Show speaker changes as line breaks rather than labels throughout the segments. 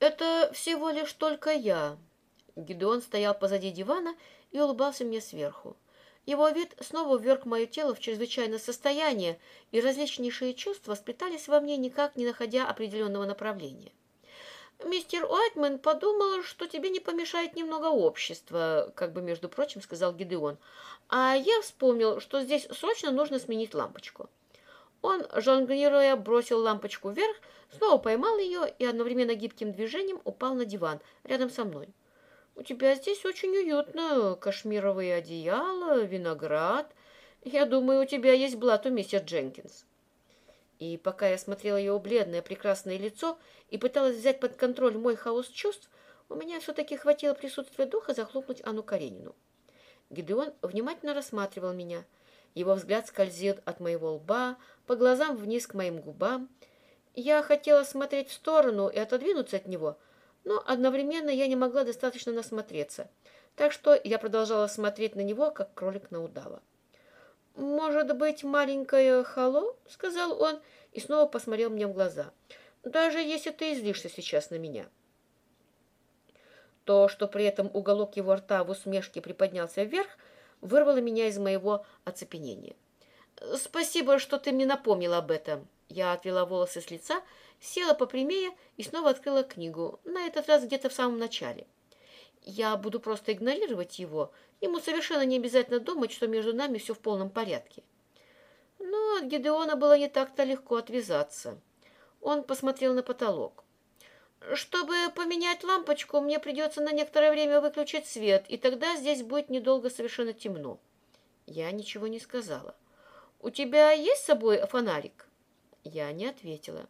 Это всего лишь только я. Гидеон стоял позади дивана и улыбался мне сверху. Его вид снова вверг мое тело в чрезвычайное состояние, и различнейшие чувства сплетались во мне, никак не находя определенного направления. «Мистер Уайтман подумал, что тебе не помешает немного общества», как бы, между прочим, сказал Гидеон. «А я вспомнил, что здесь срочно нужно сменить лампочку». Он, жонглируя, бросил лампочку вверх, снова поймал ее и одновременно гибким движением упал на диван рядом со мной. У тебя здесь очень уютно. Кашмировые одеяла, виноград. Я думаю, у тебя есть блат мистер Дженкинс. И пока я смотрела его бледное прекрасное лицо и пыталась взять под контроль мой хаос чувств, у меня все-таки хватило присутствия духа захлопнуть Анну Каренину. Гидеон внимательно рассматривал меня. Его взгляд скользил от моего лба, по глазам вниз к моим губам. Я хотела смотреть в сторону и отодвинуться от него — но одновременно я не могла достаточно насмотреться, так что я продолжала смотреть на него, как кролик на удава. «Может быть, маленькая Хало?» — сказал он и снова посмотрел мне в глаза. «Даже если ты излишься сейчас на меня». То, что при этом уголок его рта в усмешке приподнялся вверх, вырвало меня из моего оцепенения. «Спасибо, что ты мне напомнил об этом». Я отвела волосы с лица села попрямее и снова открыла книгу, на этот раз где-то в самом начале. Я буду просто игнорировать его. Ему совершенно не обязательно думать, что между нами все в полном порядке. Но от Гидеона было не так-то легко отвязаться. Он посмотрел на потолок. «Чтобы поменять лампочку, мне придется на некоторое время выключить свет, и тогда здесь будет недолго совершенно темно». Я ничего не сказала. «У тебя есть с собой фонарик?» Я не ответила.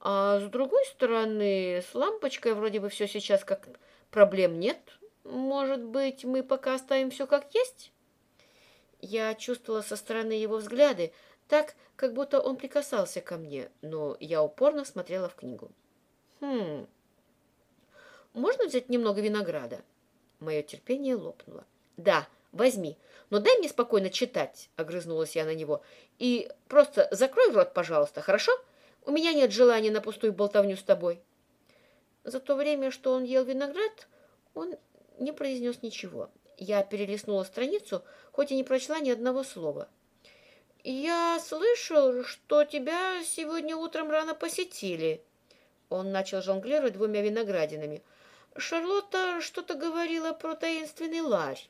А с другой стороны, с лампочкой вроде бы все сейчас как проблем нет. Может быть, мы пока оставим все как есть? Я чувствовала со стороны его взгляды, так, как будто он прикасался ко мне, но я упорно смотрела в книгу. Хм. Можно взять немного винограда? Мое терпение лопнуло. Да, возьми, но дай мне спокойно читать, огрызнулась я на него. И просто закрой рот, пожалуйста, хорошо? У меня нет желания на пустую болтовню с тобой. За то время, что он ел виноград, он не произнес ничего. Я перелистнула страницу, хоть и не прочла ни одного слова. «Я слышал, что тебя сегодня утром рано посетили». Он начал жонглировать двумя виноградинами. «Шарлотта что-то говорила про таинственный ларь».